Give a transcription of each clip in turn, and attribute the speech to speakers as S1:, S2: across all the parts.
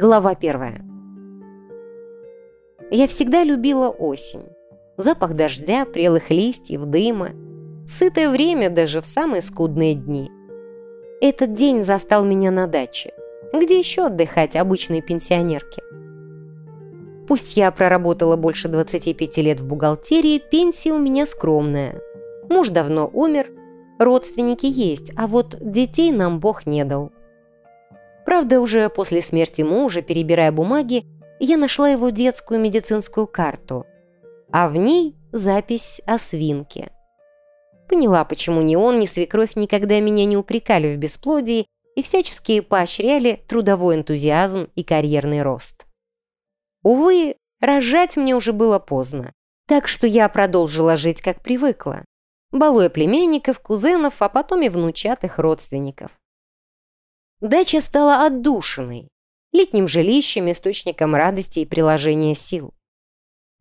S1: Глава первая. Я всегда любила осень. Запах дождя, прелых листьев, дыма. Сытое время даже в самые скудные дни. Этот день застал меня на даче. Где еще отдыхать обычной пенсионерке? Пусть я проработала больше 25 лет в бухгалтерии, пенсия у меня скромная. Муж давно умер, родственники есть, а вот детей нам Бог не дал. Правда, уже после смерти мужа, перебирая бумаги, я нашла его детскую медицинскую карту, а в ней запись о свинке. Поняла, почему ни он, ни свекровь никогда меня не упрекали в бесплодии и всячески поощряли трудовой энтузиазм и карьерный рост. Увы, рожать мне уже было поздно, так что я продолжила жить, как привыкла, балуя племянников, кузенов, а потом и внучатых родственников. Дача стала отдушиной, летним жилищем, источником радости и приложения сил.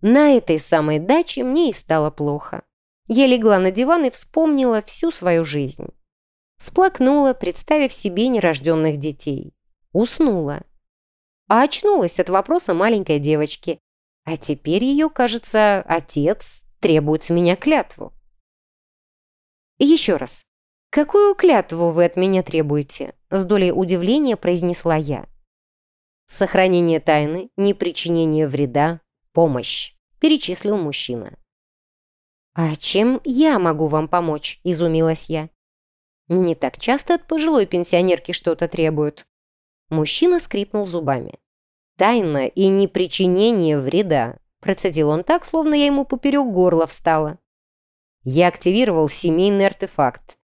S1: На этой самой даче мне и стало плохо. Я легла на диван и вспомнила всю свою жизнь. Всплакнула, представив себе нерожденных детей. Уснула. А очнулась от вопроса маленькой девочки. А теперь ее, кажется, отец требует с меня клятву. еще раз. «Какую клятву вы от меня требуете?» С долей удивления произнесла я. «Сохранение тайны, непричинение вреда, помощь», перечислил мужчина. «А чем я могу вам помочь?» – изумилась я. «Не так часто от пожилой пенсионерки что-то требуют». Мужчина скрипнул зубами. «Тайна и непричинение вреда», – процедил он так, словно я ему поперек горла встала. Я активировал семейный артефакт.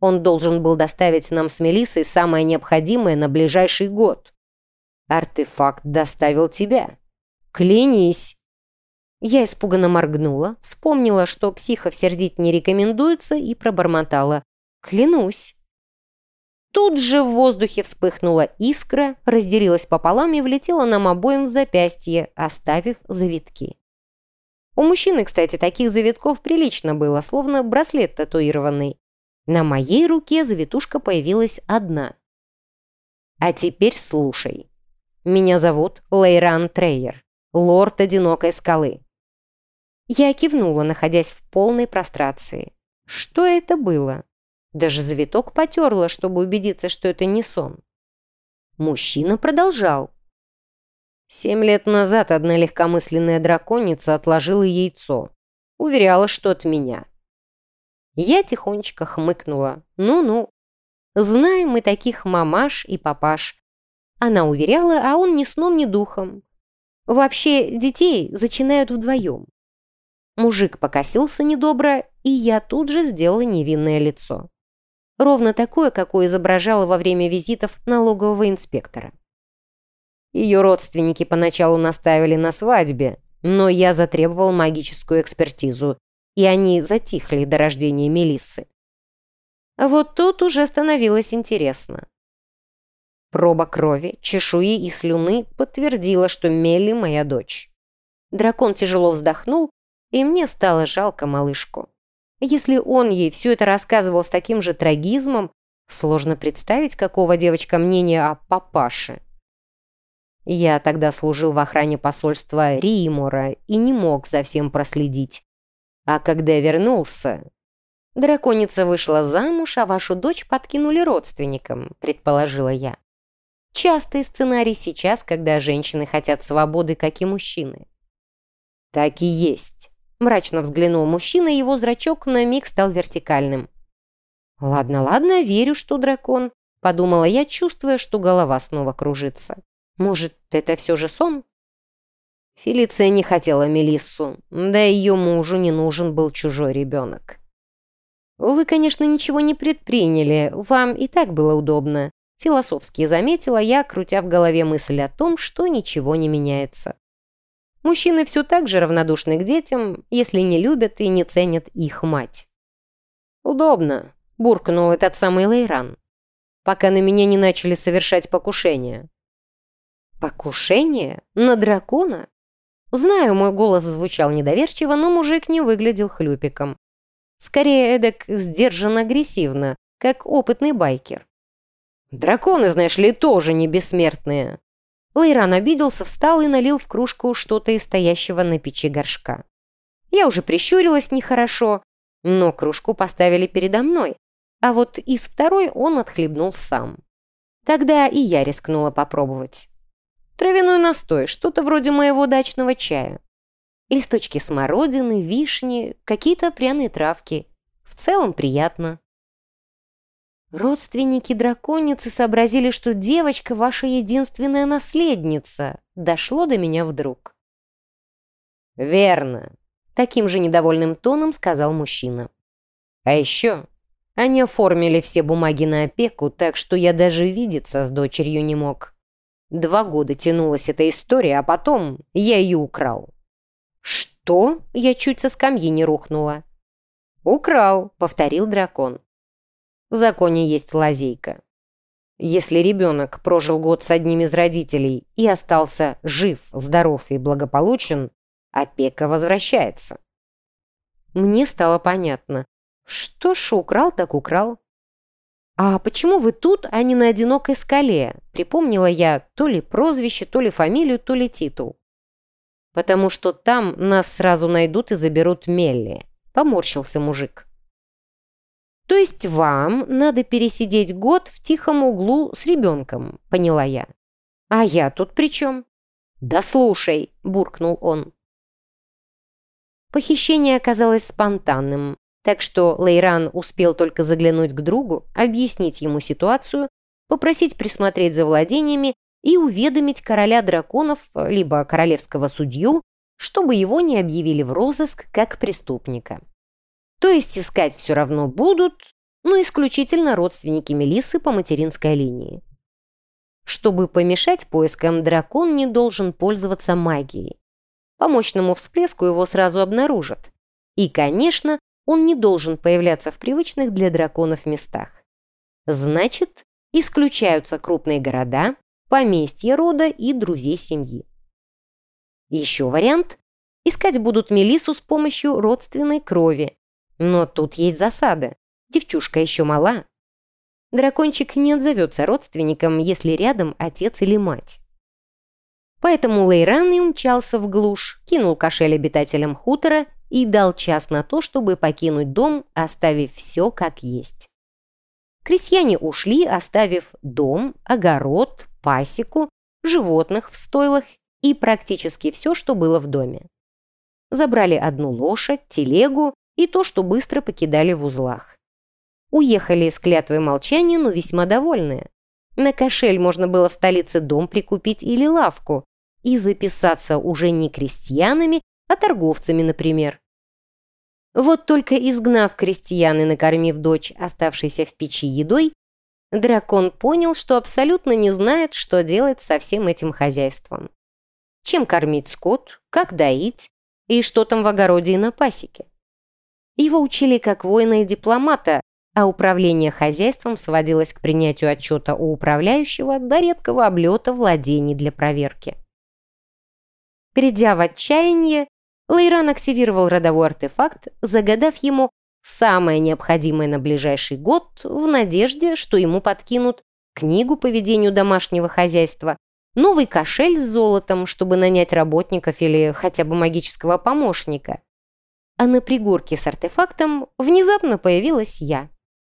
S1: Он должен был доставить нам с Мелиссой самое необходимое на ближайший год. Артефакт доставил тебя. Клянись. Я испуганно моргнула, вспомнила, что психов сердить не рекомендуется, и пробормотала. «Клянусь». Тут же в воздухе вспыхнула искра, разделилась пополам и влетела нам обоим в запястье, оставив завитки. У мужчины, кстати, таких завитков прилично было, словно браслет татуированный. На моей руке завитушка появилась одна. А теперь слушай. Меня зовут Лейран Трейер, лорд Одинокой Скалы. Я кивнула, находясь в полной прострации. Что это было? Даже завиток потерла, чтобы убедиться, что это не сон. Мужчина продолжал. Семь лет назад одна легкомысленная драконица отложила яйцо. Уверяла, что от меня. Я тихонечко хмыкнула. Ну-ну. Знаем мы таких мамаш и папаш. Она уверяла, а он ни сном, ни духом. Вообще, детей зачинают вдвоем. Мужик покосился недобро, и я тут же сделала невинное лицо. Ровно такое, какое изображала во время визитов налогового инспектора. Ее родственники поначалу настаивали на свадьбе, но я затребовал магическую экспертизу, и они затихли до рождения Мелиссы. А вот тут уже становилось интересно. Проба крови, чешуи и слюны подтвердила, что Мелли моя дочь. Дракон тяжело вздохнул и мне стало жалко малышку. Если он ей все это рассказывал с таким же трагизмом, сложно представить, какого девочка мнения о папаше. Я тогда служил в охране посольства Римора и не мог за всем проследить. А когда вернулся... Драконица вышла замуж, а вашу дочь подкинули родственникам, предположила я. Частый сценарий сейчас, когда женщины хотят свободы, как и мужчины. Так и есть. Мрачно взглянул мужчина, его зрачок на миг стал вертикальным. «Ладно, ладно, верю, что дракон», — подумала я, чувствуя, что голова снова кружится. «Может, это все же сон?» Фелиция не хотела Мелиссу, да и ее мужу не нужен был чужой ребенок. «Вы, конечно, ничего не предприняли, вам и так было удобно», философски заметила я, крутя в голове мысль о том, что ничего не меняется. Мужчины все так же равнодушны к детям, если не любят и не ценят их мать. «Удобно», – буркнул этот самый Лейран, пока на меня не начали совершать покушения. «Покушение? На дракона?» Знаю, мой голос звучал недоверчиво, но мужик не выглядел хлюпиком. Скорее, эдак сдержанно-агрессивно, как опытный байкер. «Драконы, знаешь ли, тоже не бессмертные. Лейран обиделся, встал и налил в кружку что-то из стоящего на печи горшка. Я уже прищурилась нехорошо, но кружку поставили передо мной, а вот из второй он отхлебнул сам. Тогда и я рискнула попробовать. Травяной настой, что-то вроде моего дачного чая. Листочки смородины, вишни, какие-то пряные травки. В целом приятно. Родственники драконицы сообразили, что девочка ваша единственная наследница. Дошло до меня вдруг. Верно. Таким же недовольным тоном сказал мужчина. А еще они оформили все бумаги на опеку, так что я даже видеться с дочерью не мог. Два года тянулась эта история, а потом я ее украл. Что? Я чуть со скамьи не рухнула. Украл, повторил дракон. В законе есть лазейка. Если ребенок прожил год с одним из родителей и остался жив, здоров и благополучен, опека возвращается. Мне стало понятно. Что ж, украл так украл. «А почему вы тут, а не на одинокой скале?» Припомнила я то ли прозвище, то ли фамилию, то ли титул. «Потому что там нас сразу найдут и заберут Мелли», — поморщился мужик. «То есть вам надо пересидеть год в тихом углу с ребенком», — поняла я. «А я тут при чем?» «Да слушай», — буркнул он. Похищение оказалось спонтанным, так что Лейран успел только заглянуть к другу, объяснить ему ситуацию, попросить присмотреть за владениями и уведомить короля драконов, либо королевского судью, чтобы его не объявили в розыск как преступника. То есть искать все равно будут, но исключительно родственники Мелисы по материнской линии. Чтобы помешать поискам, дракон не должен пользоваться магией. По мощному всплеску его сразу обнаружат. И, конечно, он не должен появляться в привычных для драконов местах. Значит, исключаются крупные города, поместья рода и друзей семьи. Еще вариант – искать будут Мелису с помощью родственной крови. Но тут есть засада. Девчушка еще мала. Дракончик не отзовется родственником, если рядом отец или мать. Поэтому Лейран и умчался в глушь, кинул кошель обитателям хутора и дал час на то, чтобы покинуть дом, оставив все как есть. Крестьяне ушли, оставив дом, огород, пасеку, животных в стойлах и практически все, что было в доме. Забрали одну лошадь, телегу и то, что быстро покидали в узлах. Уехали с клятвой молчания, но весьма довольные. На кошель можно было в столице дом прикупить или лавку, и записаться уже не крестьянами, а торговцами, например. Вот только изгнав крестьян и накормив дочь, оставшейся в печи едой, дракон понял, что абсолютно не знает, что делать со всем этим хозяйством. Чем кормить скот, как доить и что там в огороде и на пасеке. Его учили как воина и дипломата, а управление хозяйством сводилось к принятию отчета у управляющего до редкого облета владений для проверки. Придя в отчаяние, Лейран активировал родовой артефакт, загадав ему самое необходимое на ближайший год в надежде, что ему подкинут книгу по ведению домашнего хозяйства, новый кошель с золотом, чтобы нанять работников или хотя бы магического помощника. А на пригорке с артефактом внезапно появилась я.